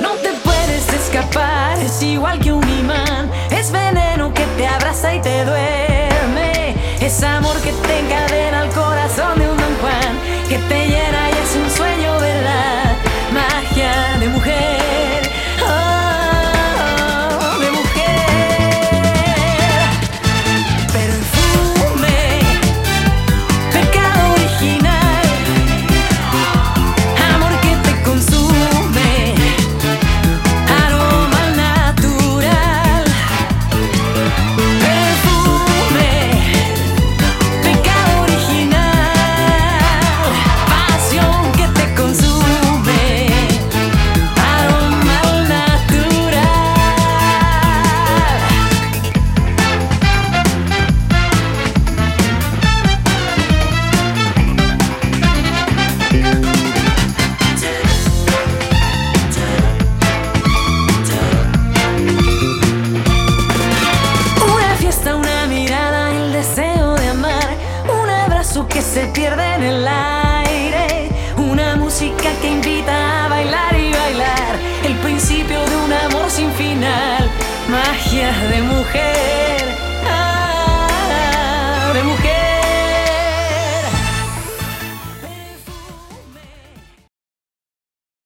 No te puedes escapar, es igual que un imán. Es veneno que te abraza y te duerme. Es amor que te que se pierde en el aire, una música que invita a bailar y bailar, el principio de un amor sin final, magia de mujer.